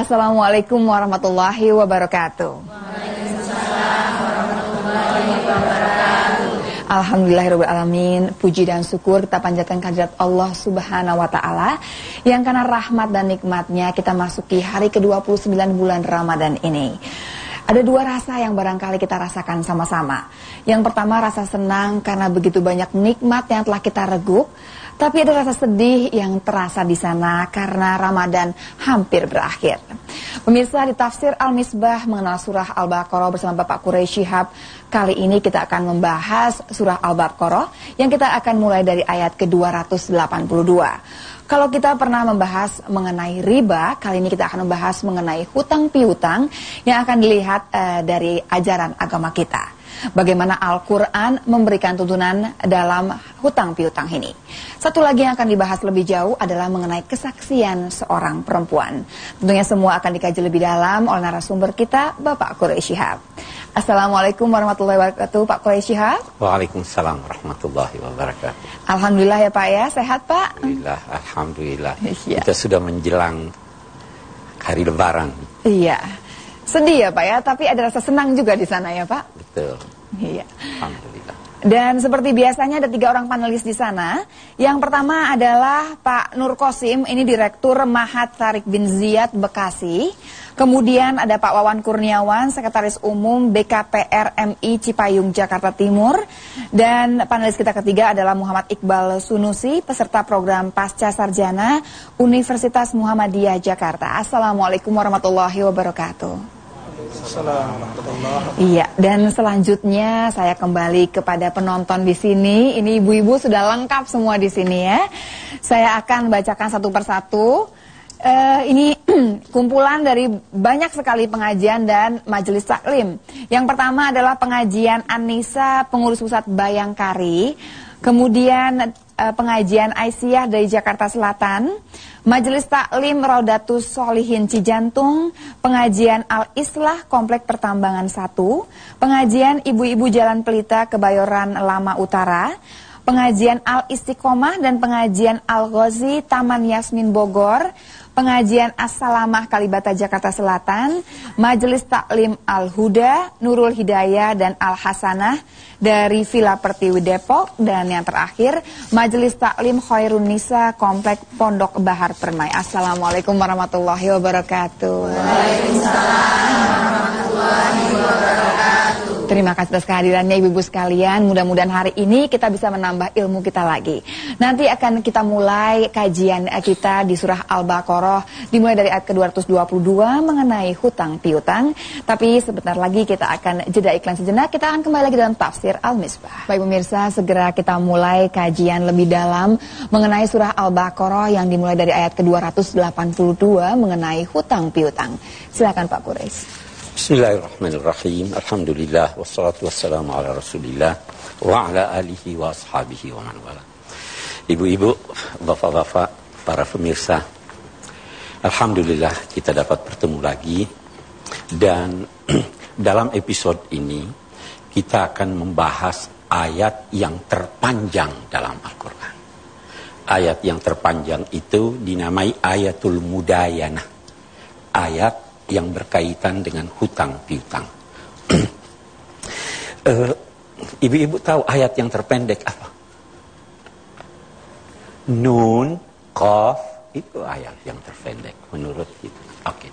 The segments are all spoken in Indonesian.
Assalamualaikum warahmatullahi wabarakatuh. Alhamdulillahirrahmanirrahim Puji dan syukur kita panjatkan kehadirat Allah subhanahu wa ta'ala Yang karena rahmat dan nikmatnya kita masuki hari ke-29 bulan Ramadan ini. Ada dua rasa yang barangkali kita rasakan sama-sama. Yang pertama rasa senang karena begitu banyak nikmat yang telah kita reguk tapi ada rasa sedih yang terasa di sana karena Ramadan hampir berakhir. Pemirsa di tafsir Al-Misbah mengenal surah Al-Baqarah bersama Bapak Quraisy Shihab. Kali ini kita akan membahas surah Al-Baqarah yang kita akan mulai dari ayat ke-282. Kalau kita pernah membahas mengenai riba, kali ini kita akan membahas mengenai hutang piutang yang akan dilihat uh, dari ajaran agama kita bagaimana Al-Quran memberikan tuntunan dalam hutang piutang ini. Satu lagi yang akan dibahas lebih jauh adalah mengenai kesaksian seorang perempuan. Tentunya semua akan dikaji lebih dalam oleh narasumber kita, Bapak Quraish Shihab. Assalamualaikum warahmatullahi wabarakatuh, Pak Quraish Shihab. Waalaikumsalam warahmatullahi wabarakatuh. Alhamdulillah ya Pak ya, sehat Pak? Alhamdulillah, Alhamdulillah. Ya. Kita sudah menjelang hari lebaran. Iya. Sedih ya Pak ya, tapi ada rasa senang juga di sana ya Pak? Betul. Iya. Alhamdulillah. Dan seperti biasanya ada tiga orang panelis di sana. Yang pertama adalah Pak Nur Kosim, ini Direktur Mahat Tarik bin Ziyad Bekasi. Kemudian ada Pak Wawan Kurniawan, Sekretaris Umum BKPR MI Cipayung, Jakarta Timur. Dan panelis kita ketiga adalah Muhammad Iqbal Sunusi, peserta program Pasca Sarjana Universitas Muhammadiyah Jakarta. Assalamualaikum warahmatullahi wabarakatuh. Iya, dan selanjutnya saya kembali kepada penonton di sini. Ini ibu-ibu sudah lengkap semua di sini ya. Saya akan bacakan satu persatu. Uh, ini kumpulan dari banyak sekali pengajian dan majelis taklim. Yang pertama adalah pengajian Anissa pengurus pusat Bayangkari. Kemudian uh, pengajian Aisyah dari Jakarta Selatan, Majelis Taklim Raudatus Solihin Cijantung, pengajian Al-Islah Komplek Pertambangan 1, pengajian Ibu-Ibu Jalan Pelita Kebayoran Lama Utara, pengajian Al-Istiqomah dan pengajian Al-Ghazi Taman Yasmin Bogor, pengajian As-Salamah Kalibata Jakarta Selatan, Majelis Taklim Al-Huda, Nurul Hidayah dan Al-Hasanah dari Villa Pertiwi Depok dan yang terakhir Majelis Taklim Khairun Nisa Komplek Pondok Bahar Permai. Assalamualaikum warahmatullahi wabarakatuh. Waalaikumsalam warahmatullahi wabarakatuh. Terima kasih atas kehadirannya ibu-ibu sekalian. Mudah-mudahan hari ini kita bisa menambah ilmu kita lagi. Nanti akan kita mulai kajian kita di surah Al-Baqarah dimulai dari ayat ke-222 mengenai hutang piutang. Tapi sebentar lagi kita akan jeda iklan sejenak. Kita akan kembali lagi dalam tafsir Al-Misbah. Baik pemirsa, segera kita mulai kajian lebih dalam mengenai surah Al-Baqarah yang dimulai dari ayat ke-282 mengenai hutang piutang. Silakan Pak Quraisy. Bismillahirrahmanirrahim. Alhamdulillah wassalatu wassalamu ala Rasulillah wa ala alihi wa ashabihi wa man wala. Ibu-ibu, bapak-bapak, para pemirsa. Alhamdulillah kita dapat bertemu lagi dan dalam episode ini kita akan membahas ayat yang terpanjang dalam Al-Qur'an. Ayat yang terpanjang itu dinamai ayatul mudayanah. Ayat yang berkaitan dengan hutang piutang. Eh, ibu-ibu uh, tahu ayat yang terpendek apa? Nun, Qaf, itu ayat yang terpendek menurut kita. Oke. Okay.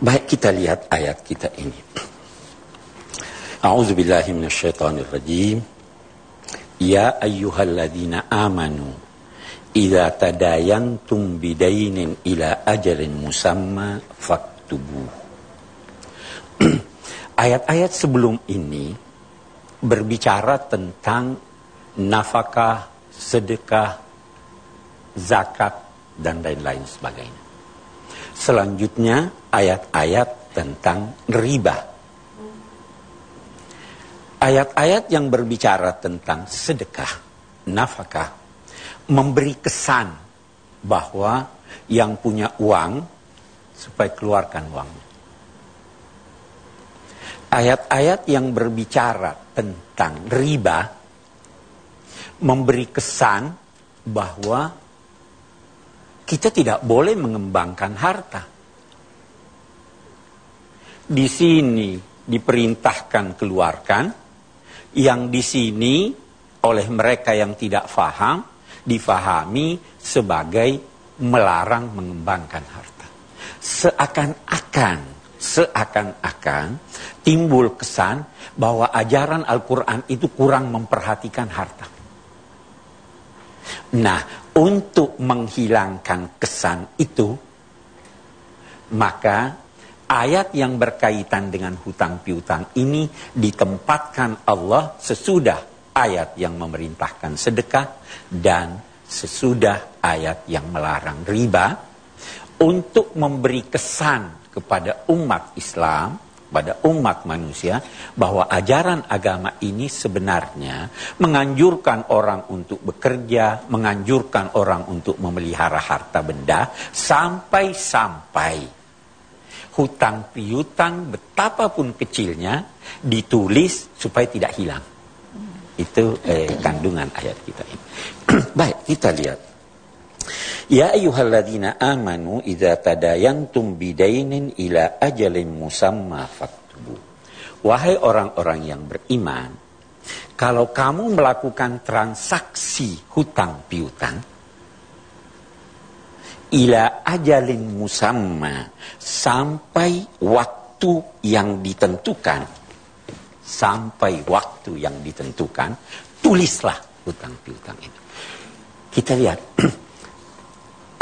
Baik kita lihat ayat kita ini. A'udzubillahi minasyaitonirrajim. Ya ayyuhalladzina amanu idza tadayantum bidainin ila ajalin musamma fak tubuh. Ayat-ayat sebelum ini berbicara tentang nafkah, sedekah, zakat, dan lain-lain sebagainya. Selanjutnya ayat-ayat tentang riba. Ayat-ayat yang berbicara tentang sedekah, nafkah, memberi kesan bahwa yang punya uang supaya keluarkan uangnya. Ayat-ayat yang berbicara tentang riba memberi kesan bahwa kita tidak boleh mengembangkan harta. di sini diperintahkan keluarkan, yang di sini oleh mereka yang tidak faham difahami sebagai melarang mengembangkan harta. Seakan-akan, seakan-akan timbul kesan bahwa ajaran Al-Quran itu kurang memperhatikan harta. Nah, untuk menghilangkan kesan itu, maka ayat yang berkaitan dengan hutang piutang ini ditempatkan Allah sesudah ayat yang memerintahkan sedekah dan sesudah ayat yang melarang riba untuk memberi kesan kepada umat Islam pada umat manusia bahwa ajaran agama ini sebenarnya menganjurkan orang untuk bekerja, menganjurkan orang untuk memelihara harta benda sampai-sampai hutang piutang betapapun kecilnya ditulis supaya tidak hilang. Itu eh, kandungan ayat kita ini. Baik, kita lihat. Ya ayyuhalladzina amanu idza tadayantum bidainin ila ajalin musamma faktubu. Wahai orang-orang yang beriman, kalau kamu melakukan transaksi hutang piutang, ila ajalin musamma sampai waktu yang ditentukan sampai waktu yang ditentukan tulislah hutang piutang itu kita lihat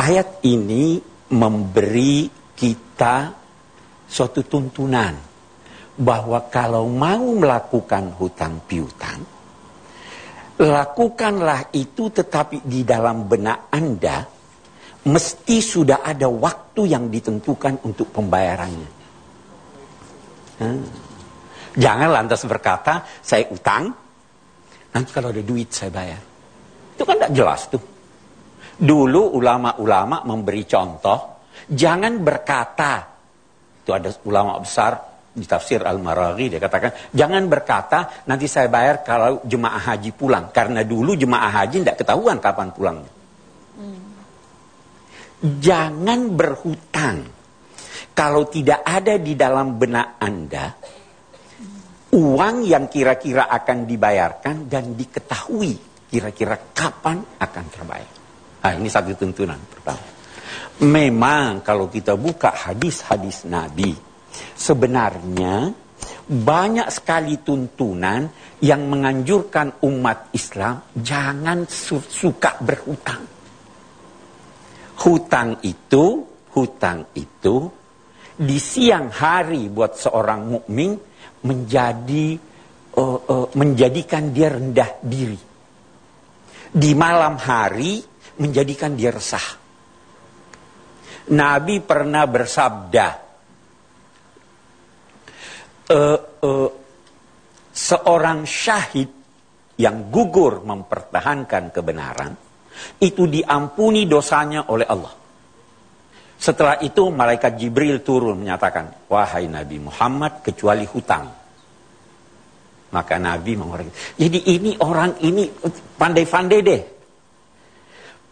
ayat ini memberi kita suatu tuntunan bahwa kalau mau melakukan hutang piutang lakukanlah itu tetapi di dalam benak Anda mesti sudah ada waktu yang ditentukan untuk pembayarannya. Hmm. Jangan lantas berkata, saya utang, nanti kalau ada duit saya bayar. Itu kan tidak jelas tuh. Dulu ulama-ulama memberi contoh, jangan berkata, itu ada ulama besar di tafsir Al-Maraghi dia katakan, jangan berkata nanti saya bayar kalau jemaah haji pulang. Karena dulu jemaah haji tidak ketahuan kapan pulangnya jangan berhutang. Kalau tidak ada di dalam benak Anda, uang yang kira-kira akan dibayarkan dan diketahui kira-kira kapan akan terbayar. Nah, ini satu tuntunan pertama. Memang kalau kita buka hadis-hadis Nabi, sebenarnya banyak sekali tuntunan yang menganjurkan umat Islam jangan suka berhutang hutang itu, hutang itu di siang hari buat seorang mukmin menjadi uh, uh, menjadikan dia rendah diri. Di malam hari menjadikan dia resah. Nabi pernah bersabda, uh, uh, seorang syahid yang gugur mempertahankan kebenaran itu diampuni dosanya oleh Allah. Setelah itu malaikat Jibril turun menyatakan, wahai Nabi Muhammad kecuali hutang. Maka Nabi mengoreksi. Jadi ini orang ini pandai-pandai deh.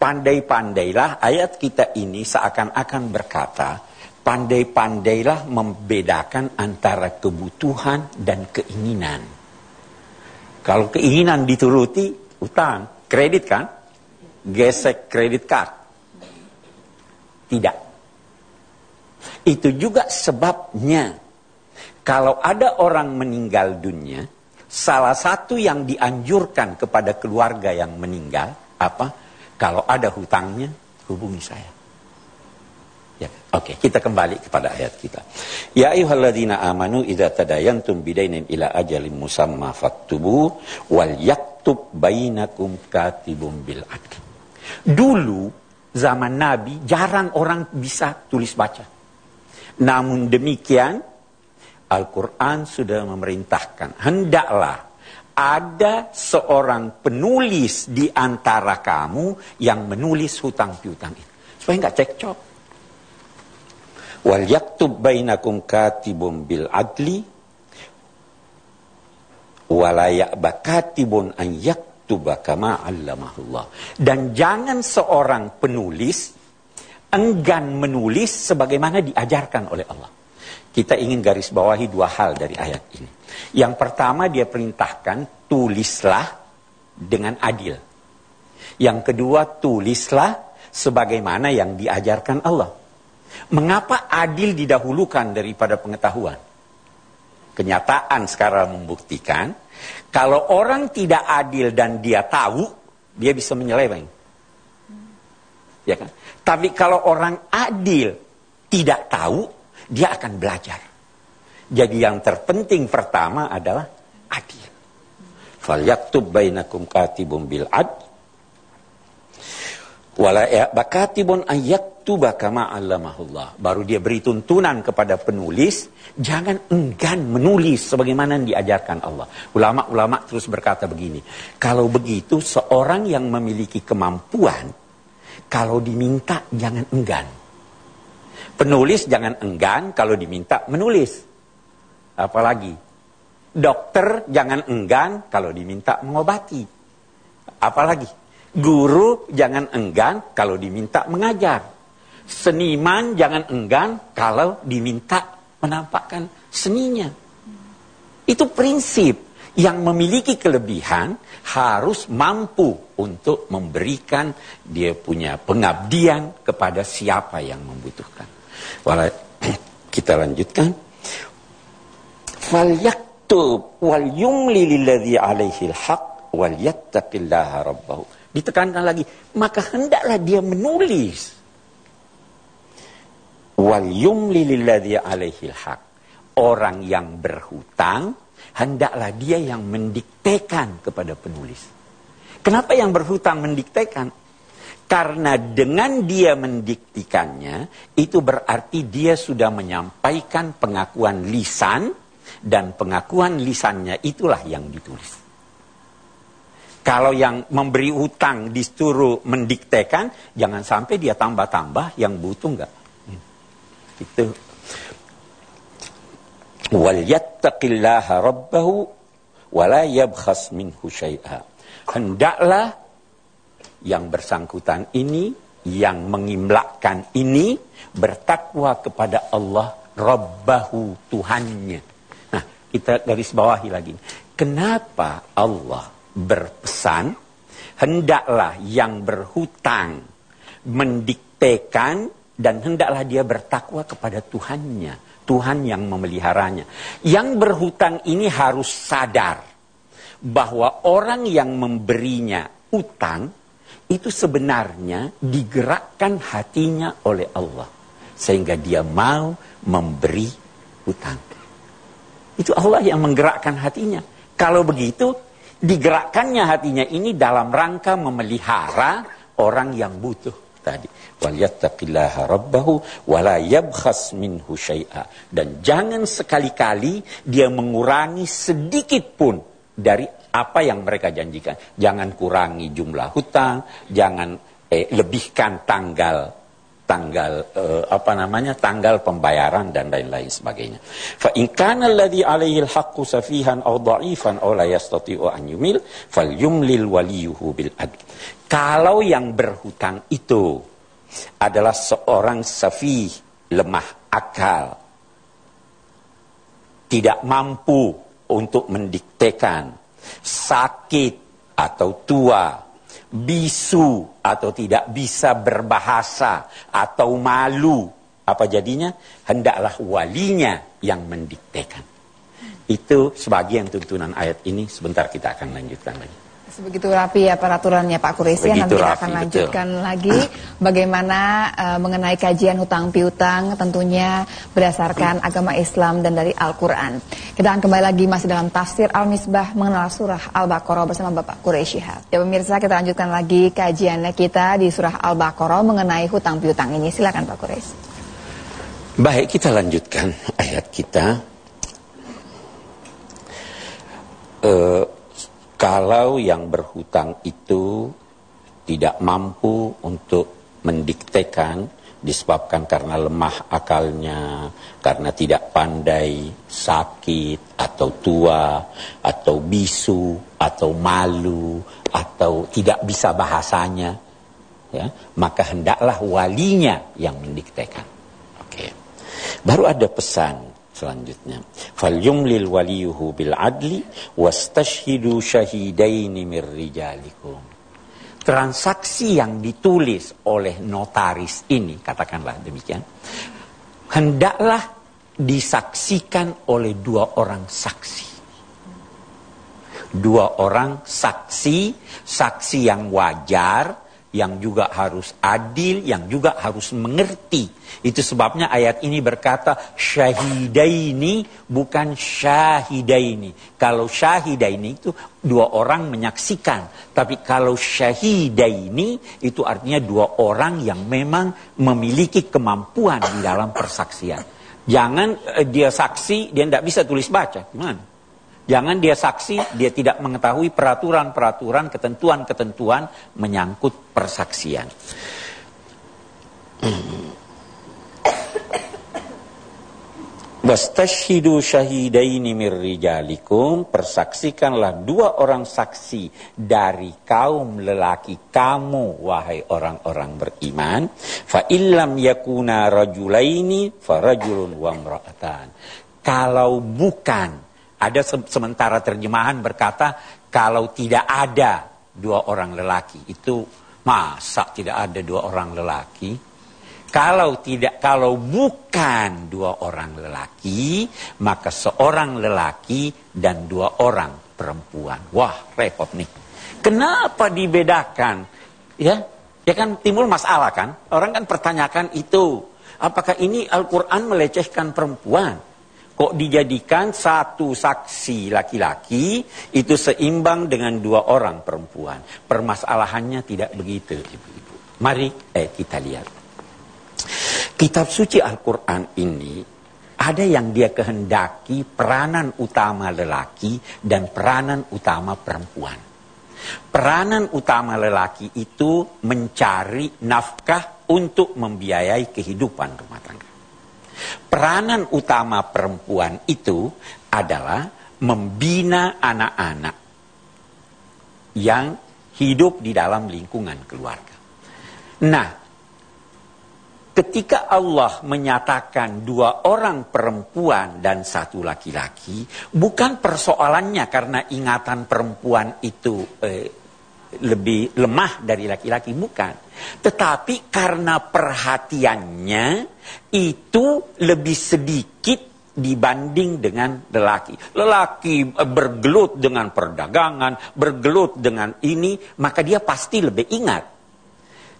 Pandai-pandailah ayat kita ini seakan-akan berkata, pandai-pandailah membedakan antara kebutuhan dan keinginan. Kalau keinginan dituruti, utang, kredit kan? gesek kredit card. Tidak. Itu juga sebabnya kalau ada orang meninggal dunia, salah satu yang dianjurkan kepada keluarga yang meninggal apa? Kalau ada hutangnya, hubungi saya. Ya, oke, okay, kita kembali kepada ayat kita. Ya ayyuhalladzina amanu idza tadayantum bidainin ila ajalin musamma faktubu wal yaktub bainakum katibum bil adl. Dulu zaman Nabi jarang orang bisa tulis baca. Namun demikian Al-Quran sudah memerintahkan hendaklah ada seorang penulis di antara kamu yang menulis hutang piutang itu. Supaya nggak cekcok. Wal yaktub bainakum katibun bil adli walayak bakatibun an yak yaktuba kama allamahullah. Dan jangan seorang penulis enggan menulis sebagaimana diajarkan oleh Allah. Kita ingin garis bawahi dua hal dari ayat ini. Yang pertama dia perintahkan tulislah dengan adil. Yang kedua tulislah sebagaimana yang diajarkan Allah. Mengapa adil didahulukan daripada pengetahuan? Kenyataan sekarang membuktikan kalau orang tidak adil dan dia tahu, dia bisa menyeleweng. Ya kan? Tapi kalau orang adil tidak tahu, dia akan belajar. Jadi yang terpenting pertama adalah adil. Falyaktub bainakum katibun bil ad wala ya bakatibun ayyaktuba kama allamahullah. Baru dia beri tuntunan kepada penulis, jangan enggan menulis sebagaimana yang diajarkan Allah. Ulama-ulama terus berkata begini, kalau begitu seorang yang memiliki kemampuan, kalau diminta jangan enggan. Penulis jangan enggan kalau diminta menulis. Apalagi dokter jangan enggan kalau diminta mengobati. Apalagi Guru jangan enggan kalau diminta mengajar. Seniman jangan enggan kalau diminta menampakkan seninya. Itu prinsip yang memiliki kelebihan harus mampu untuk memberikan dia punya pengabdian kepada siapa yang membutuhkan. Walau kita lanjutkan. Fal yaktub wal yumli lilladhi alaihi alhaq wal yattaqillaha rabbahu Ditekankan lagi, maka hendaklah dia menulis. Wal yumli lilladhi alaihi haq. Orang yang berhutang, hendaklah dia yang mendiktekan kepada penulis. Kenapa yang berhutang mendiktekan? Karena dengan dia mendiktikannya, itu berarti dia sudah menyampaikan pengakuan lisan, dan pengakuan lisannya itulah yang ditulis. Kalau yang memberi utang disuruh mendiktekan, jangan sampai dia tambah-tambah yang butuh enggak. Itu. Wal rabbahu wa yabkhas minhu. Hendaklah yang bersangkutan ini, yang mengimlakkan ini, bertakwa kepada Allah Rabbahu Tuhannya. Nah, kita garis bawahi lagi. Kenapa Allah berpesan, hendaklah yang berhutang mendiktekan dan hendaklah dia bertakwa kepada Tuhannya, Tuhan yang memeliharanya. Yang berhutang ini harus sadar bahwa orang yang memberinya utang itu sebenarnya digerakkan hatinya oleh Allah sehingga dia mau memberi utang. Itu Allah yang menggerakkan hatinya. Kalau begitu, digerakkannya hatinya ini dalam rangka memelihara orang yang butuh tadi waliyattaqillaha rabbahu wala yabkhas minhu syai'a dan jangan sekali-kali dia mengurangi sedikit pun dari apa yang mereka janjikan jangan kurangi jumlah hutang jangan eh, lebihkan tanggal tanggal uh, apa namanya tanggal pembayaran dan lain-lain sebagainya. Fa in kana alladhi alaihi al-haqqu safihan aw dha'ifan aw la yastati'u an yumil falyumlil waliyuhu bil adl. Kalau yang berhutang itu adalah seorang safih, lemah akal, tidak mampu untuk mendiktekan, sakit atau tua, bisu atau tidak bisa berbahasa atau malu. Apa jadinya? Hendaklah walinya yang mendiktekan. Itu sebagian tuntunan ayat ini. Sebentar kita akan lanjutkan lagi Sebegitu rapi ya peraturannya Pak Kuresi Nanti kita akan lanjutkan betul. lagi bagaimana uh, mengenai kajian hutang piutang tentunya berdasarkan agama Islam dan dari Al-Quran. Kita akan kembali lagi masih dalam tafsir Al-Misbah mengenal surah Al-Baqarah bersama Bapak Quraisy Ya pemirsa kita lanjutkan lagi kajiannya kita di surah Al-Baqarah mengenai hutang piutang ini. Silakan Pak Quraisy. Baik kita lanjutkan ayat kita. Uh, kalau yang berhutang itu tidak mampu untuk mendiktekan disebabkan karena lemah akalnya, karena tidak pandai, sakit, atau tua, atau bisu, atau malu, atau tidak bisa bahasanya, ya, maka hendaklah walinya yang mendiktekan. Oke. Baru ada pesan selanjutnya. Falyumlil waliyuhu bil adli wastashhidu syahidaini mir rijalikum. Transaksi yang ditulis oleh notaris ini, katakanlah demikian, hendaklah disaksikan oleh dua orang saksi. Dua orang saksi, saksi yang wajar, yang juga harus adil, yang juga harus mengerti. Itu sebabnya ayat ini berkata syahidaini bukan syahidaini. Kalau syahidaini itu dua orang menyaksikan. Tapi kalau syahidaini itu artinya dua orang yang memang memiliki kemampuan di dalam persaksian. Jangan eh, dia saksi, dia tidak bisa tulis baca. Gimana? Jangan dia saksi, dia tidak mengetahui peraturan-peraturan, ketentuan-ketentuan menyangkut persaksian. Wastashhidu syahidaini mir rijalikum persaksikanlah dua orang saksi dari kaum lelaki kamu wahai orang-orang beriman fa illam yakuna rajulaini farajulun wa kalau bukan ada sementara terjemahan berkata kalau tidak ada dua orang lelaki itu masa tidak ada dua orang lelaki? Kalau tidak kalau bukan dua orang lelaki maka seorang lelaki dan dua orang perempuan. Wah, repot nih. Kenapa dibedakan? Ya, ya kan timbul masalah kan? Orang kan pertanyakan itu. Apakah ini Al-Qur'an melecehkan perempuan? Kok dijadikan satu saksi laki-laki itu seimbang dengan dua orang perempuan. Permasalahannya tidak begitu, ibu-ibu. Mari eh, kita lihat. Kitab suci Al-Quran ini ada yang dia kehendaki peranan utama lelaki dan peranan utama perempuan. Peranan utama lelaki itu mencari nafkah untuk membiayai kehidupan rumah tangga. Peranan utama perempuan itu adalah membina anak-anak yang hidup di dalam lingkungan keluarga. Nah, ketika Allah menyatakan dua orang perempuan dan satu laki-laki, bukan persoalannya karena ingatan perempuan itu eh, lebih lemah dari laki-laki, bukan. Tetapi karena perhatiannya itu lebih sedikit dibanding dengan lelaki. Lelaki eh, bergelut dengan perdagangan, bergelut dengan ini, maka dia pasti lebih ingat.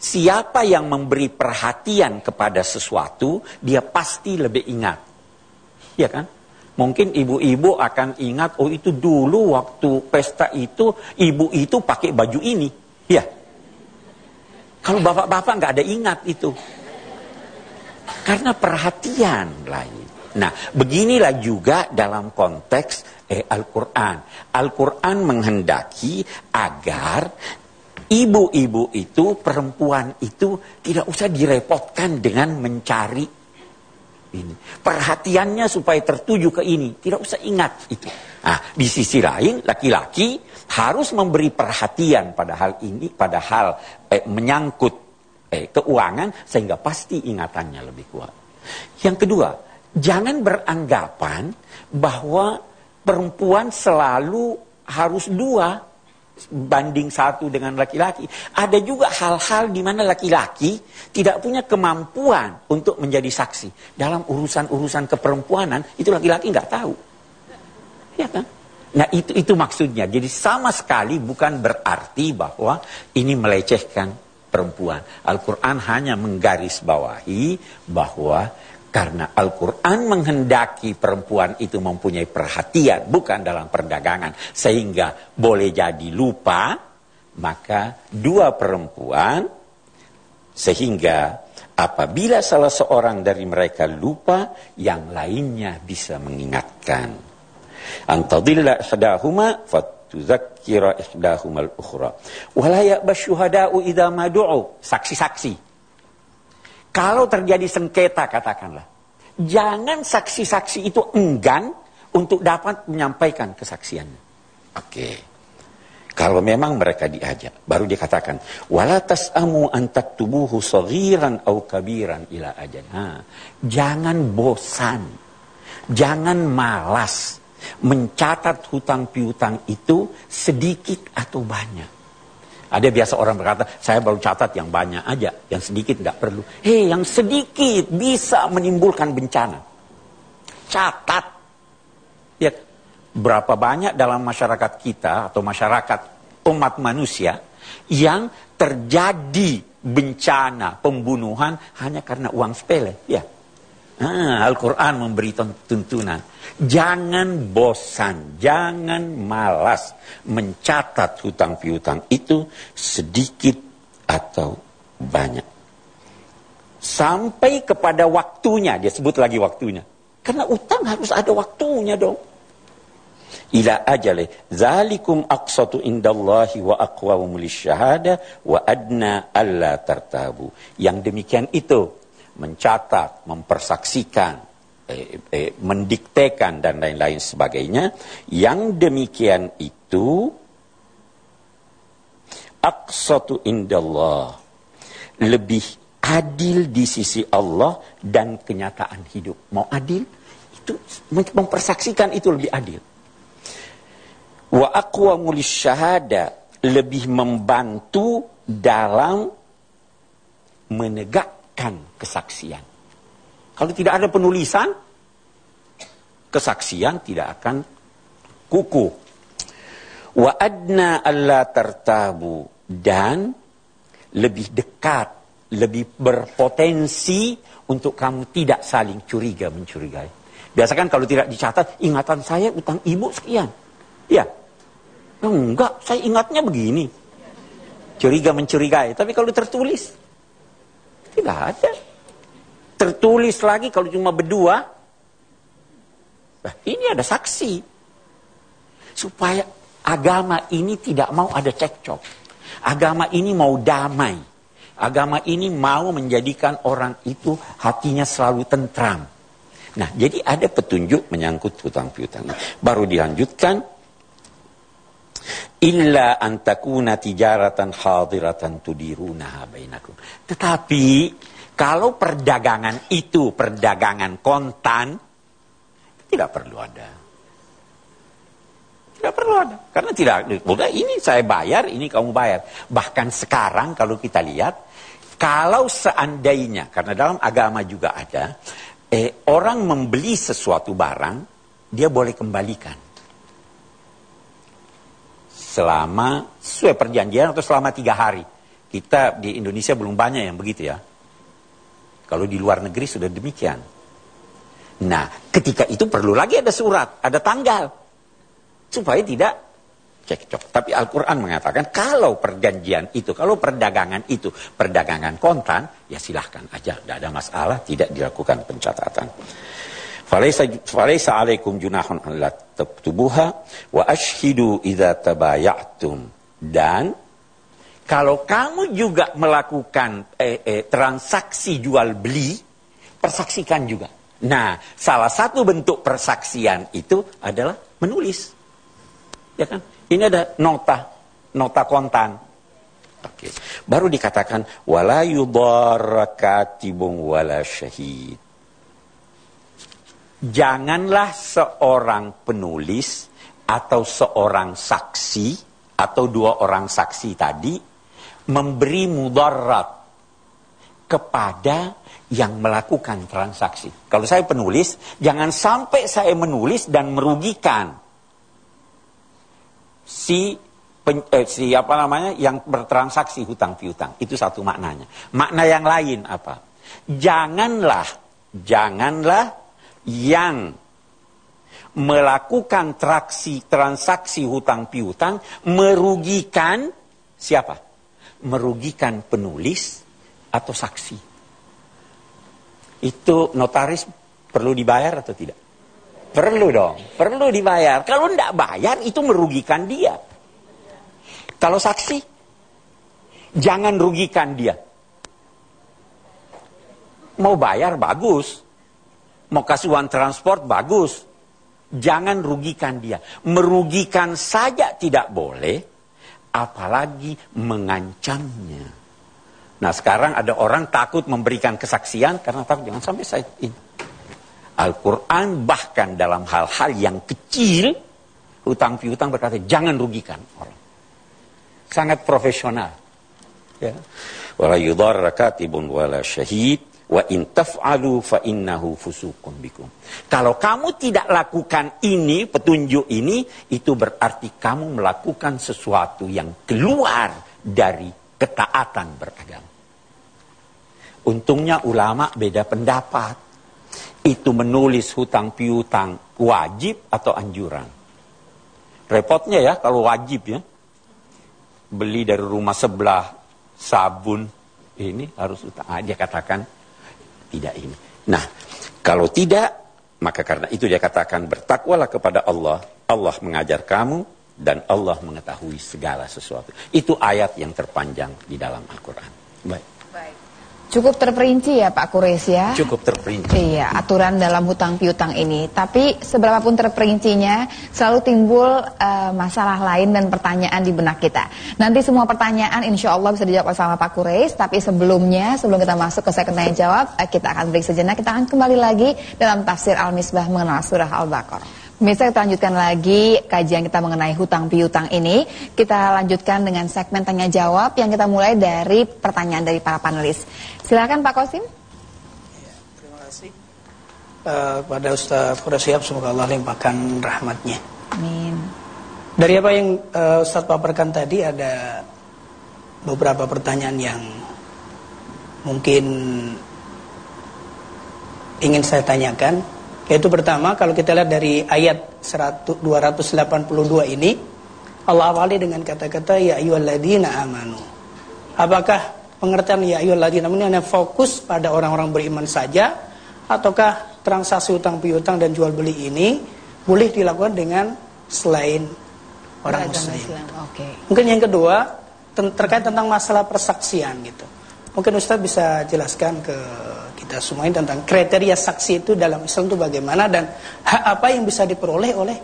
Siapa yang memberi perhatian kepada sesuatu, dia pasti lebih ingat. Ya kan? Mungkin ibu-ibu akan ingat, oh itu dulu waktu pesta itu, ibu itu pakai baju ini. Ya. Kalau bapak-bapak nggak ada ingat itu. Karena perhatian lain. Nah, beginilah juga dalam konteks eh, Al-Quran. Al-Quran menghendaki agar ibu-ibu itu, perempuan itu tidak usah direpotkan dengan mencari ini. Perhatiannya supaya tertuju ke ini, tidak usah ingat itu. Nah, di sisi lain laki-laki harus memberi perhatian pada hal ini, pada hal eh, menyangkut eh, keuangan sehingga pasti ingatannya lebih kuat. Yang kedua, jangan beranggapan bahwa perempuan selalu harus dua banding satu dengan laki-laki. Ada juga hal-hal di mana laki-laki tidak punya kemampuan untuk menjadi saksi. Dalam urusan-urusan keperempuanan, itu laki-laki nggak tahu. Ya kan? Nah itu itu maksudnya. Jadi sama sekali bukan berarti bahwa ini melecehkan perempuan. Al-Quran hanya menggarisbawahi bahwa karena Al-Quran menghendaki perempuan itu mempunyai perhatian, bukan dalam perdagangan. Sehingga boleh jadi lupa, maka dua perempuan, sehingga apabila salah seorang dari mereka lupa, yang lainnya bisa mengingatkan. Antadilla ihdahuma fatuzakkira ihdahumal ukhra. Walaya basyuhada'u idha madu'u. Saksi-saksi kalau terjadi sengketa katakanlah, jangan saksi-saksi itu enggan untuk dapat menyampaikan kesaksiannya. Oke. Kalau memang mereka diajak, baru dikatakan, wala tas'amu an taktubuhu au kabiran ila ajal. jangan bosan, jangan malas mencatat hutang piutang itu sedikit atau banyak. Ada biasa orang berkata, saya baru catat yang banyak aja, yang sedikit nggak perlu. Hei, yang sedikit bisa menimbulkan bencana. Catat. Ya, berapa banyak dalam masyarakat kita atau masyarakat umat manusia yang terjadi bencana pembunuhan hanya karena uang sepele. Ya. Ah, Al-Quran memberi tuntunan. Jangan bosan, jangan malas mencatat hutang piutang itu sedikit atau banyak. Sampai kepada waktunya, dia sebut lagi waktunya. Karena utang harus ada waktunya dong ila ajali zalikum aqsatu indallahi wa aqwamu lisyahada wa adna alla tartabu yang demikian itu mencatat mempersaksikan eh, eh, mendiktekan dan lain-lain sebagainya. Yang demikian itu aqsatu indallah lebih adil di sisi Allah dan kenyataan hidup. Mau adil? Itu mempersaksikan itu lebih adil. Wa aqwamu syahada lebih membantu dalam menegakkan kesaksian. Kalau tidak ada penulisan, kesaksian tidak akan kuku. Wa adna alla tertabu dan lebih dekat, lebih berpotensi untuk kamu tidak saling curiga mencurigai. Biasakan kalau tidak dicatat, ingatan saya utang ibu sekian. Ya, enggak, saya ingatnya begini. Curiga mencurigai. Tapi kalau tertulis, tidak ada. Tertulis lagi kalau cuma berdua, nah, ini ada saksi. Supaya agama ini tidak mau ada cekcok. Agama ini mau damai. Agama ini mau menjadikan orang itu hatinya selalu tentram. Nah, jadi ada petunjuk menyangkut hutang piutang. Baru dilanjutkan illa antakuna tijaratan hadiratan tudirunaha bainakum. Tetapi kalau perdagangan itu perdagangan kontan tidak perlu ada. Tidak perlu ada. Karena tidak udah ini saya bayar, ini kamu bayar. Bahkan sekarang kalau kita lihat kalau seandainya karena dalam agama juga ada eh, orang membeli sesuatu barang dia boleh kembalikan selama sesuai perjanjian atau selama tiga hari. Kita di Indonesia belum banyak yang begitu ya. Kalau di luar negeri sudah demikian. Nah, ketika itu perlu lagi ada surat, ada tanggal. Supaya tidak cekcok. Tapi Al-Quran mengatakan kalau perjanjian itu, kalau perdagangan itu, perdagangan kontan, ya silahkan aja. Tidak ada masalah, tidak dilakukan pencatatan. Falaisa alaikum junahun an la taktubuha wa ashhidu idza tabayatum. Dan kalau kamu juga melakukan eh, eh, transaksi jual beli, persaksikan juga. Nah, salah satu bentuk persaksian itu adalah menulis. Ya kan? Ini ada nota, nota kontan. Oke. Baru dikatakan wala yudarrakatibun wala syahid janganlah seorang penulis atau seorang saksi atau dua orang saksi tadi memberi mudarat kepada yang melakukan transaksi. Kalau saya penulis, jangan sampai saya menulis dan merugikan si pen, eh, si apa namanya yang bertransaksi hutang piutang. Itu satu maknanya. Makna yang lain apa? Janganlah janganlah yang melakukan traksi, transaksi hutang piutang merugikan siapa? Merugikan penulis atau saksi. Itu notaris perlu dibayar atau tidak? Perlu dong, perlu dibayar. Kalau tidak bayar itu merugikan dia. Kalau saksi, jangan rugikan dia. Mau bayar bagus, Mau kasih uang transport bagus. Jangan rugikan dia. Merugikan saja tidak boleh. apalagi mengancamnya. Nah sekarang ada orang takut memberikan kesaksian karena takut jangan sampai saya ini. Al-Quran bahkan dalam hal-hal yang kecil, hutang piutang berkata jangan rugikan orang. Sangat profesional. Ya. Wala yudarra katibun wala syahid wa in taf'alu fa innahu fusuqun bikum. Kalau kamu tidak lakukan ini, petunjuk ini, itu berarti kamu melakukan sesuatu yang keluar dari ketaatan beragama. Untungnya ulama beda pendapat. Itu menulis hutang piutang wajib atau anjuran. Repotnya ya kalau wajib ya. Beli dari rumah sebelah sabun ini harus utang. Ah, dia katakan tidak ini. Nah, kalau tidak maka karena itu dia katakan bertakwalah kepada Allah. Allah mengajar kamu dan Allah mengetahui segala sesuatu. Itu ayat yang terpanjang di dalam Al-Quran. Baik. Cukup terperinci ya Pak Kures ya? Cukup terperinci. Iya, aturan dalam hutang piutang ini. Tapi seberapapun terperincinya, selalu timbul uh, masalah lain dan pertanyaan di benak kita. Nanti semua pertanyaan insya Allah bisa dijawab sama Pak Kures. Tapi sebelumnya, sebelum kita masuk ke segmen tanya jawab, uh, kita akan break sejenak. Kita akan kembali lagi dalam tafsir Al-Misbah mengenal surah Al-Baqarah. Pemirsa kita lanjutkan lagi kajian kita mengenai hutang piutang ini. Kita lanjutkan dengan segmen tanya jawab yang kita mulai dari pertanyaan dari para panelis. Silakan Pak Kosim. Ya, terima kasih uh, pada Ustaz Furasiab semoga Allah limpahkan rahmatnya. Amin. Dari apa yang uh, Ustaz paparkan tadi ada beberapa pertanyaan yang mungkin ingin saya tanyakan yaitu pertama kalau kita lihat dari ayat 282 ini Allah awali dengan kata-kata ya ayyuhalladzina amanu. Apakah pengertian ya ayyuhalladzina amanu hanya fokus pada orang-orang beriman saja ataukah transaksi utang piutang dan jual beli ini boleh dilakukan dengan selain orang muslim. Okay. Mungkin yang kedua terkait tentang masalah persaksian gitu. Mungkin Ustaz bisa jelaskan ke kita semuanya tentang kriteria saksi itu dalam Islam itu bagaimana dan hak apa yang bisa diperoleh oleh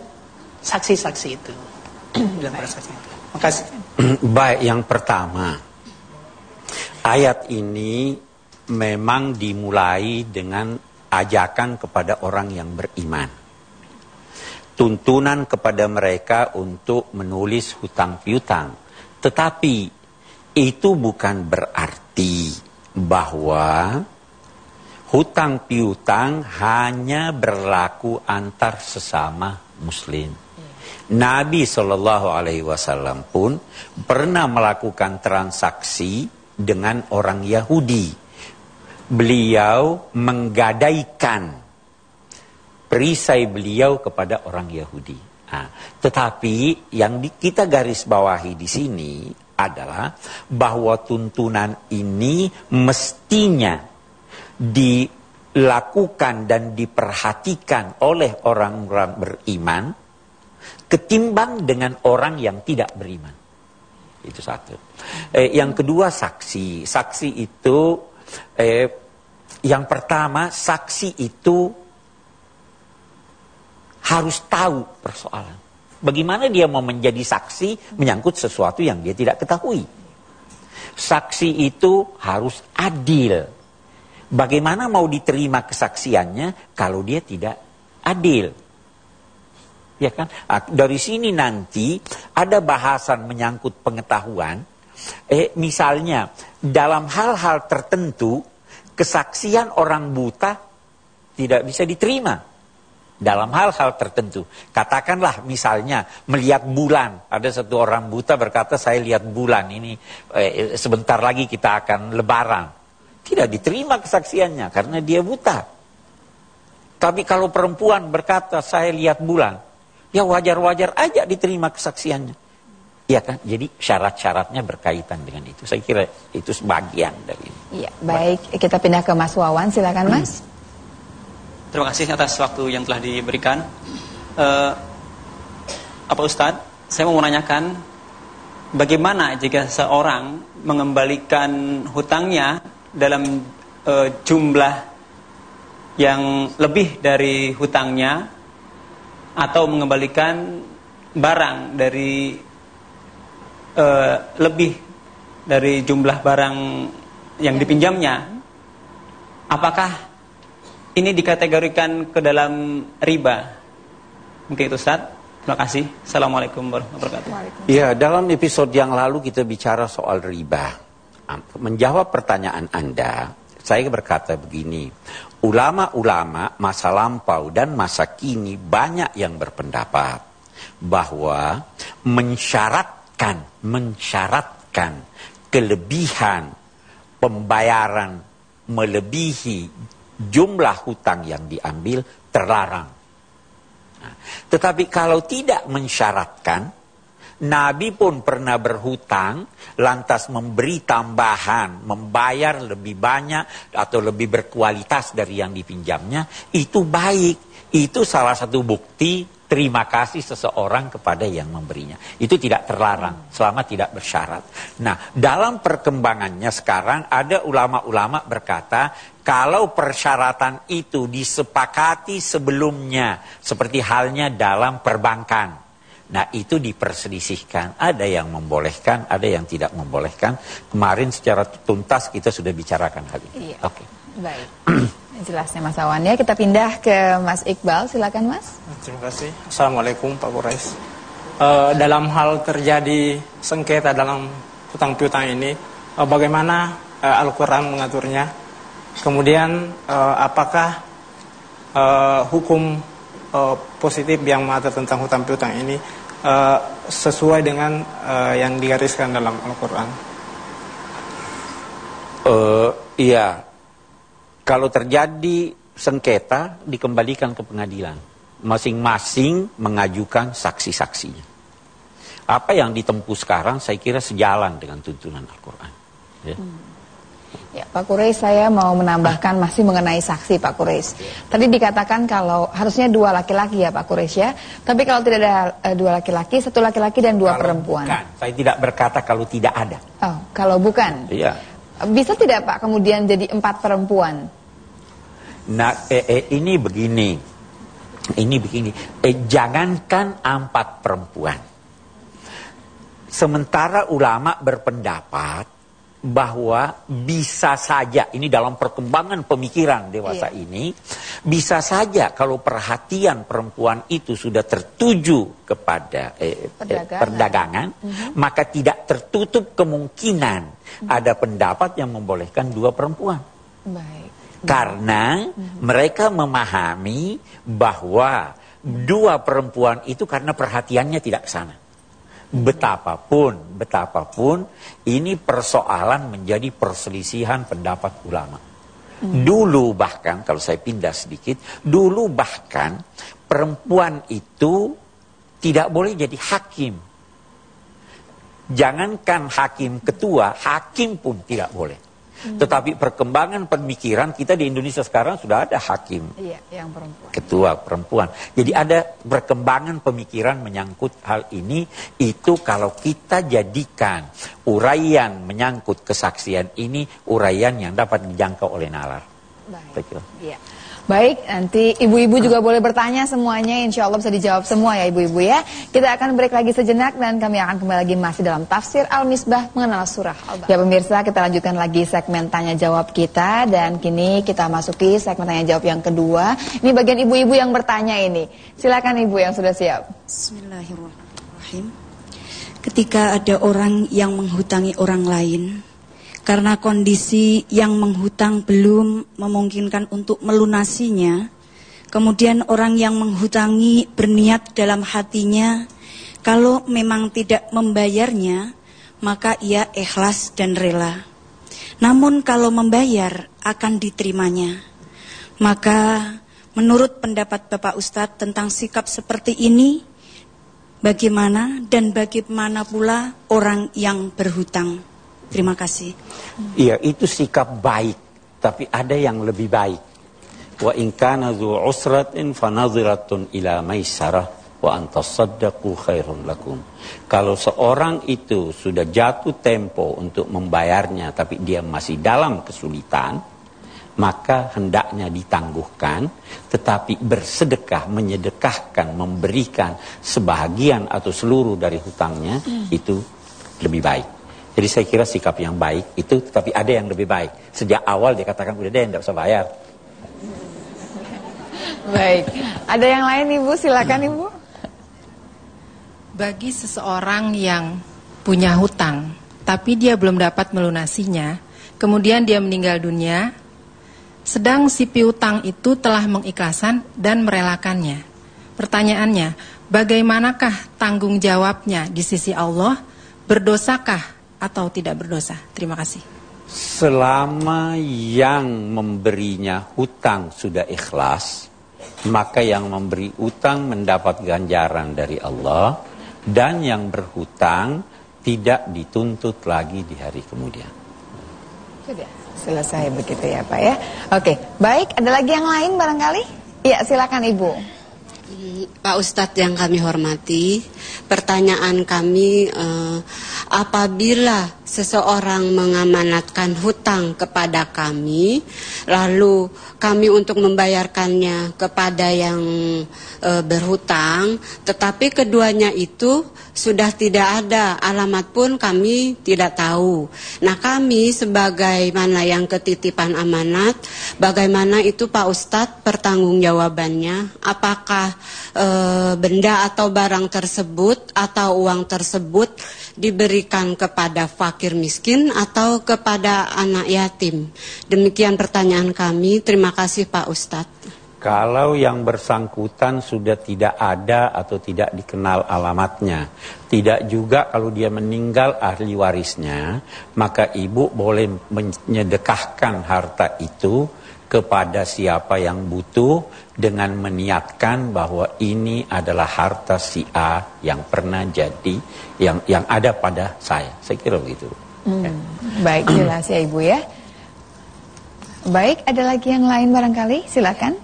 saksi-saksi itu dalam persaksian itu. Makasih. Baik, yang pertama ayat ini memang dimulai dengan ajakan kepada orang yang beriman. Tuntunan kepada mereka untuk menulis hutang piutang. Tetapi itu bukan berarti bahwa hutang piutang hanya berlaku antar sesama muslim. Nabi Shallallahu Alaihi Wasallam pun pernah melakukan transaksi dengan orang Yahudi. Beliau menggadaikan perisai beliau kepada orang Yahudi. Nah, tetapi yang di, kita garis bawahi di sini adalah bahwa tuntunan ini mestinya dilakukan dan diperhatikan oleh orang-orang beriman ketimbang dengan orang yang tidak beriman. Itu satu. Eh, yang kedua saksi. Saksi itu eh, yang pertama saksi itu harus tahu persoalan. Bagaimana dia mau menjadi saksi menyangkut sesuatu yang dia tidak ketahui. Saksi itu harus adil. Bagaimana mau diterima kesaksiannya kalau dia tidak adil? Ya kan? Ah, dari sini nanti ada bahasan menyangkut pengetahuan. Eh, misalnya dalam hal-hal tertentu kesaksian orang buta tidak bisa diterima dalam hal-hal tertentu. Katakanlah misalnya melihat bulan. Ada satu orang buta berkata saya lihat bulan ini eh, sebentar lagi kita akan lebaran. Tidak diterima kesaksiannya karena dia buta. Tapi kalau perempuan berkata saya lihat bulan, ya wajar-wajar aja diterima kesaksiannya. Ya kan? Jadi syarat-syaratnya berkaitan dengan itu. Saya kira itu sebagian dari ini. Iya, baik. Kita pindah ke Mas Wawan, silakan Mas. Terima kasih atas waktu yang telah diberikan. Uh, apa Ustadz? Saya mau menanyakan bagaimana jika seorang mengembalikan hutangnya dalam uh, jumlah yang lebih dari hutangnya atau mengembalikan barang dari uh, lebih dari jumlah barang yang dipinjamnya, apakah ini dikategorikan ke dalam riba? Mungkin itu Ustaz. Terima kasih. Assalamualaikum warahmatullahi wabarakatuh. Ya, dalam episode yang lalu kita bicara soal riba. Menjawab pertanyaan Anda, saya berkata begini. Ulama-ulama masa lampau dan masa kini banyak yang berpendapat bahwa mensyaratkan, mensyaratkan kelebihan pembayaran melebihi jumlah hutang yang diambil terlarang. Nah, tetapi kalau tidak mensyaratkan, Nabi pun pernah berhutang, lantas memberi tambahan, membayar lebih banyak atau lebih berkualitas dari yang dipinjamnya, itu baik. Itu salah satu bukti terima kasih seseorang kepada yang memberinya. Itu tidak terlarang selama tidak bersyarat. Nah, dalam perkembangannya sekarang ada ulama-ulama berkata kalau persyaratan itu disepakati sebelumnya seperti halnya dalam perbankan. Nah itu diperselisihkan. Ada yang membolehkan, ada yang tidak membolehkan. Kemarin secara tuntas kita sudah bicarakan hal ini. Iya. Oke. Okay. Baik. Jelasnya Mas Awan ya. Kita pindah ke Mas Iqbal. Silakan Mas. Terima kasih. Assalamualaikum Pak Kurais. Uh, dalam hal terjadi sengketa dalam hutang piutang ini, uh, bagaimana uh, Al-Quran mengaturnya? Kemudian uh, apakah uh, hukum uh, positif yang mengatur tentang hutang piutang ini uh, sesuai dengan uh, yang digariskan dalam Al-Quran? Uh, iya, kalau terjadi sengketa dikembalikan ke pengadilan, masing-masing mengajukan saksi-saksinya. Apa yang ditempuh sekarang saya kira sejalan dengan tuntunan Al-Quran. Ya. Hmm. Ya, Pak Kureis, saya mau menambahkan masih mengenai saksi Pak Kureis. Tadi dikatakan kalau harusnya dua laki-laki ya Pak Kureis ya. Tapi kalau tidak ada e, dua laki-laki, satu laki-laki dan dua kalau perempuan. Bukan, saya tidak berkata kalau tidak ada. Oh, kalau bukan? Iya. Bisa tidak Pak kemudian jadi empat perempuan? Nah, eh, eh, ini begini. Ini begini. Eh, jangankan empat perempuan. Sementara ulama berpendapat bahwa bisa saja ini dalam perkembangan pemikiran dewasa iya. ini bisa saja kalau perhatian perempuan itu sudah tertuju kepada eh, perdagangan, perdagangan mm -hmm. maka tidak tertutup kemungkinan mm -hmm. ada pendapat yang membolehkan dua perempuan. Baik. Karena mm -hmm. mereka memahami bahwa dua perempuan itu karena perhatiannya tidak ke sana betapapun, betapapun ini persoalan menjadi perselisihan pendapat ulama. Hmm. Dulu bahkan kalau saya pindah sedikit, dulu bahkan perempuan itu tidak boleh jadi hakim. Jangankan hakim ketua, hakim pun tidak boleh. Hmm. Tetapi perkembangan pemikiran kita di Indonesia sekarang sudah ada hakim. Iya, yang perempuan. Ketua perempuan. Jadi ada perkembangan pemikiran menyangkut hal ini. Itu kalau kita jadikan uraian menyangkut kesaksian ini, uraian yang dapat dijangkau oleh nalar. Baik. Iya. Baik, nanti ibu-ibu juga boleh bertanya semuanya, insya Allah bisa dijawab semua ya ibu-ibu ya. Kita akan break lagi sejenak dan kami akan kembali lagi masih dalam tafsir Al-Misbah mengenal surah Al-Baqarah. Ya pemirsa, kita lanjutkan lagi segmen tanya jawab kita dan kini kita masuki segmen tanya jawab yang kedua. Ini bagian ibu-ibu yang bertanya ini. Silakan ibu yang sudah siap. Bismillahirrahmanirrahim. Ketika ada orang yang menghutangi orang lain, karena kondisi yang menghutang belum memungkinkan untuk melunasinya. Kemudian orang yang menghutangi berniat dalam hatinya, kalau memang tidak membayarnya, maka ia ikhlas dan rela. Namun kalau membayar akan diterimanya. Maka menurut pendapat Bapak Ustadz tentang sikap seperti ini, bagaimana dan bagaimana pula orang yang berhutang? Terima kasih. Iya, itu sikap baik, tapi ada yang lebih baik. Wa in kana dzu usratin fanadhiratun ila maisarah wa antasaddaqu khairun lakum. Kalau seorang itu sudah jatuh tempo untuk membayarnya tapi dia masih dalam kesulitan, maka hendaknya ditangguhkan, tetapi bersedekah, menyedekahkan, memberikan sebahagian atau seluruh dari hutangnya, hmm. itu lebih baik. Jadi saya kira sikap yang baik itu tetapi ada yang lebih baik. Sejak awal dia katakan udah deh enggak usah bayar. Baik. Ada yang lain Ibu? Silakan Ibu. Bagi seseorang yang punya hutang tapi dia belum dapat melunasinya, kemudian dia meninggal dunia, sedang si piutang itu telah mengikhlaskan dan merelakannya. Pertanyaannya, bagaimanakah tanggung jawabnya di sisi Allah? Berdosakah atau tidak berdosa? Terima kasih. Selama yang memberinya hutang sudah ikhlas, maka yang memberi hutang mendapat ganjaran dari Allah dan yang berhutang tidak dituntut lagi di hari kemudian. Sudah selesai begitu ya Pak ya. Oke, baik. Ada lagi yang lain barangkali? Ya, silakan Ibu. Pak Ustadz yang kami hormati, pertanyaan kami eh, apabila seseorang mengamanatkan hutang kepada kami, lalu kami untuk membayarkannya kepada yang eh, berhutang, tetapi keduanya itu sudah tidak ada alamat pun kami tidak tahu. Nah kami sebagai mana yang ketitipan amanat, bagaimana itu Pak Ustadz pertanggungjawabannya? Apakah e, benda atau barang tersebut atau uang tersebut diberikan kepada fakir miskin atau kepada anak yatim? Demikian pertanyaan kami. Terima kasih Pak Ustadz. Kalau yang bersangkutan sudah tidak ada atau tidak dikenal alamatnya, tidak juga kalau dia meninggal ahli warisnya, maka ibu boleh menyedekahkan harta itu kepada siapa yang butuh dengan meniatkan bahwa ini adalah harta si A yang pernah jadi yang yang ada pada saya. Saya kira begitu. Hmm, ya. Baik jelas ya ibu ya. Baik, ada lagi yang lain barangkali? Silakan.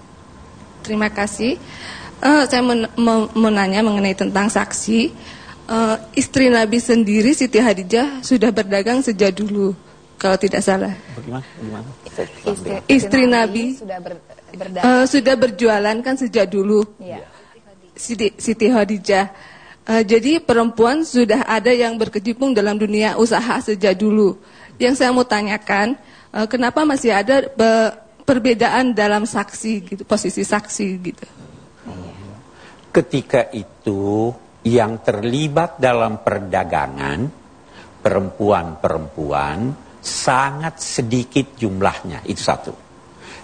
Terima kasih. Uh, saya men menanya mengenai tentang saksi. Uh, istri Nabi sendiri Siti Hadijah sudah berdagang sejak dulu, kalau tidak salah. Bagaimana? Bagaimana? Istri, istri Nabi, sudah, ber, uh, sudah berjualan kan sejak dulu. Ya. Siti, Siti Hadijah. Uh, jadi perempuan sudah ada yang berkecimpung dalam dunia usaha sejak dulu. Yang saya mau tanyakan, uh, kenapa masih ada perbedaan dalam saksi gitu, posisi saksi gitu. Ketika itu yang terlibat dalam perdagangan perempuan-perempuan sangat sedikit jumlahnya, itu satu.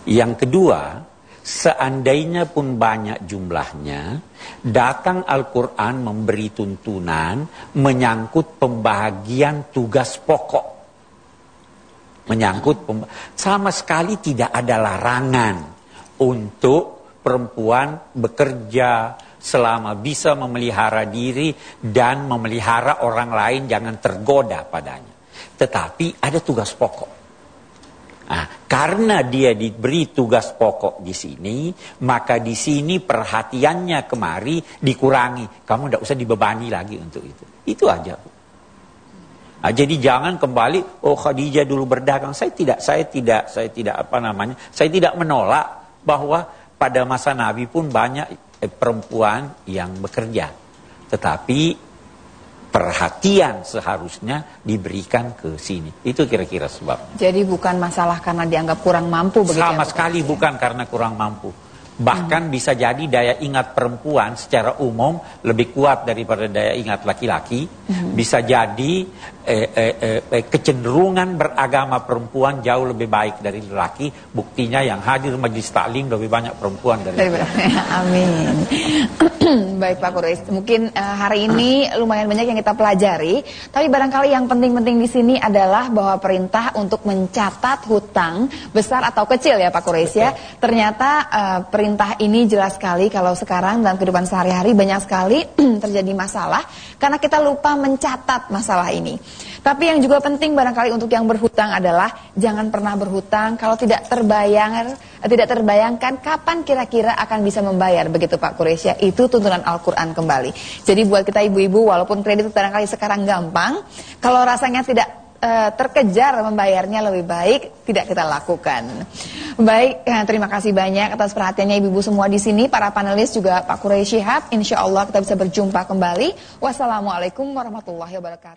Yang kedua, seandainya pun banyak jumlahnya, datang Al-Quran memberi tuntunan menyangkut pembahagian tugas pokok menyangkut sama sekali tidak ada larangan untuk perempuan bekerja selama bisa memelihara diri dan memelihara orang lain jangan tergoda padanya. Tetapi ada tugas pokok. Nah, karena dia diberi tugas pokok di sini, maka di sini perhatiannya kemari dikurangi. Kamu tidak usah dibebani lagi untuk itu. Itu aja. Nah, jadi jangan kembali oh Khadijah dulu berdagang. Saya tidak, saya tidak, saya tidak apa namanya? Saya tidak menolak bahwa pada masa Nabi pun banyak eh, perempuan yang bekerja. Tetapi perhatian seharusnya diberikan ke sini. Itu kira-kira sebab. Jadi bukan masalah karena dianggap kurang mampu begitu Sama ya, sekali bukan karena kurang mampu. Bahkan hmm. bisa jadi daya ingat perempuan secara umum lebih kuat daripada daya ingat laki-laki. Hmm. Bisa jadi eh, eh, eh, eh, kecenderungan beragama perempuan jauh lebih baik dari laki. Buktinya yang hadir majlis taklim lebih banyak perempuan dari laki. Amin. baik Pak Kuris, mungkin uh, hari ini lumayan banyak yang kita pelajari. Tapi barangkali yang penting-penting di sini adalah bahwa perintah untuk mencatat hutang besar atau kecil ya Pak Kuris ya. Ternyata uh, perintah ini jelas sekali kalau sekarang dalam kehidupan sehari-hari banyak sekali terjadi masalah karena kita lupa mencatat masalah ini. Tapi yang juga penting barangkali untuk yang berhutang adalah jangan pernah berhutang kalau tidak terbayang tidak terbayangkan kapan kira-kira akan bisa membayar begitu Pak Kuresya. Itu tuntunan Al-Qur'an kembali. Jadi buat kita ibu-ibu walaupun kredit barangkali sekarang gampang, kalau rasanya tidak uh, terkejar membayarnya lebih baik tidak kita lakukan. Baik, ya, terima kasih banyak atas perhatiannya ibu-ibu semua di sini, para panelis juga Pak Quraisy Shihab. Insya Allah kita bisa berjumpa kembali. Wassalamualaikum warahmatullahi wabarakatuh.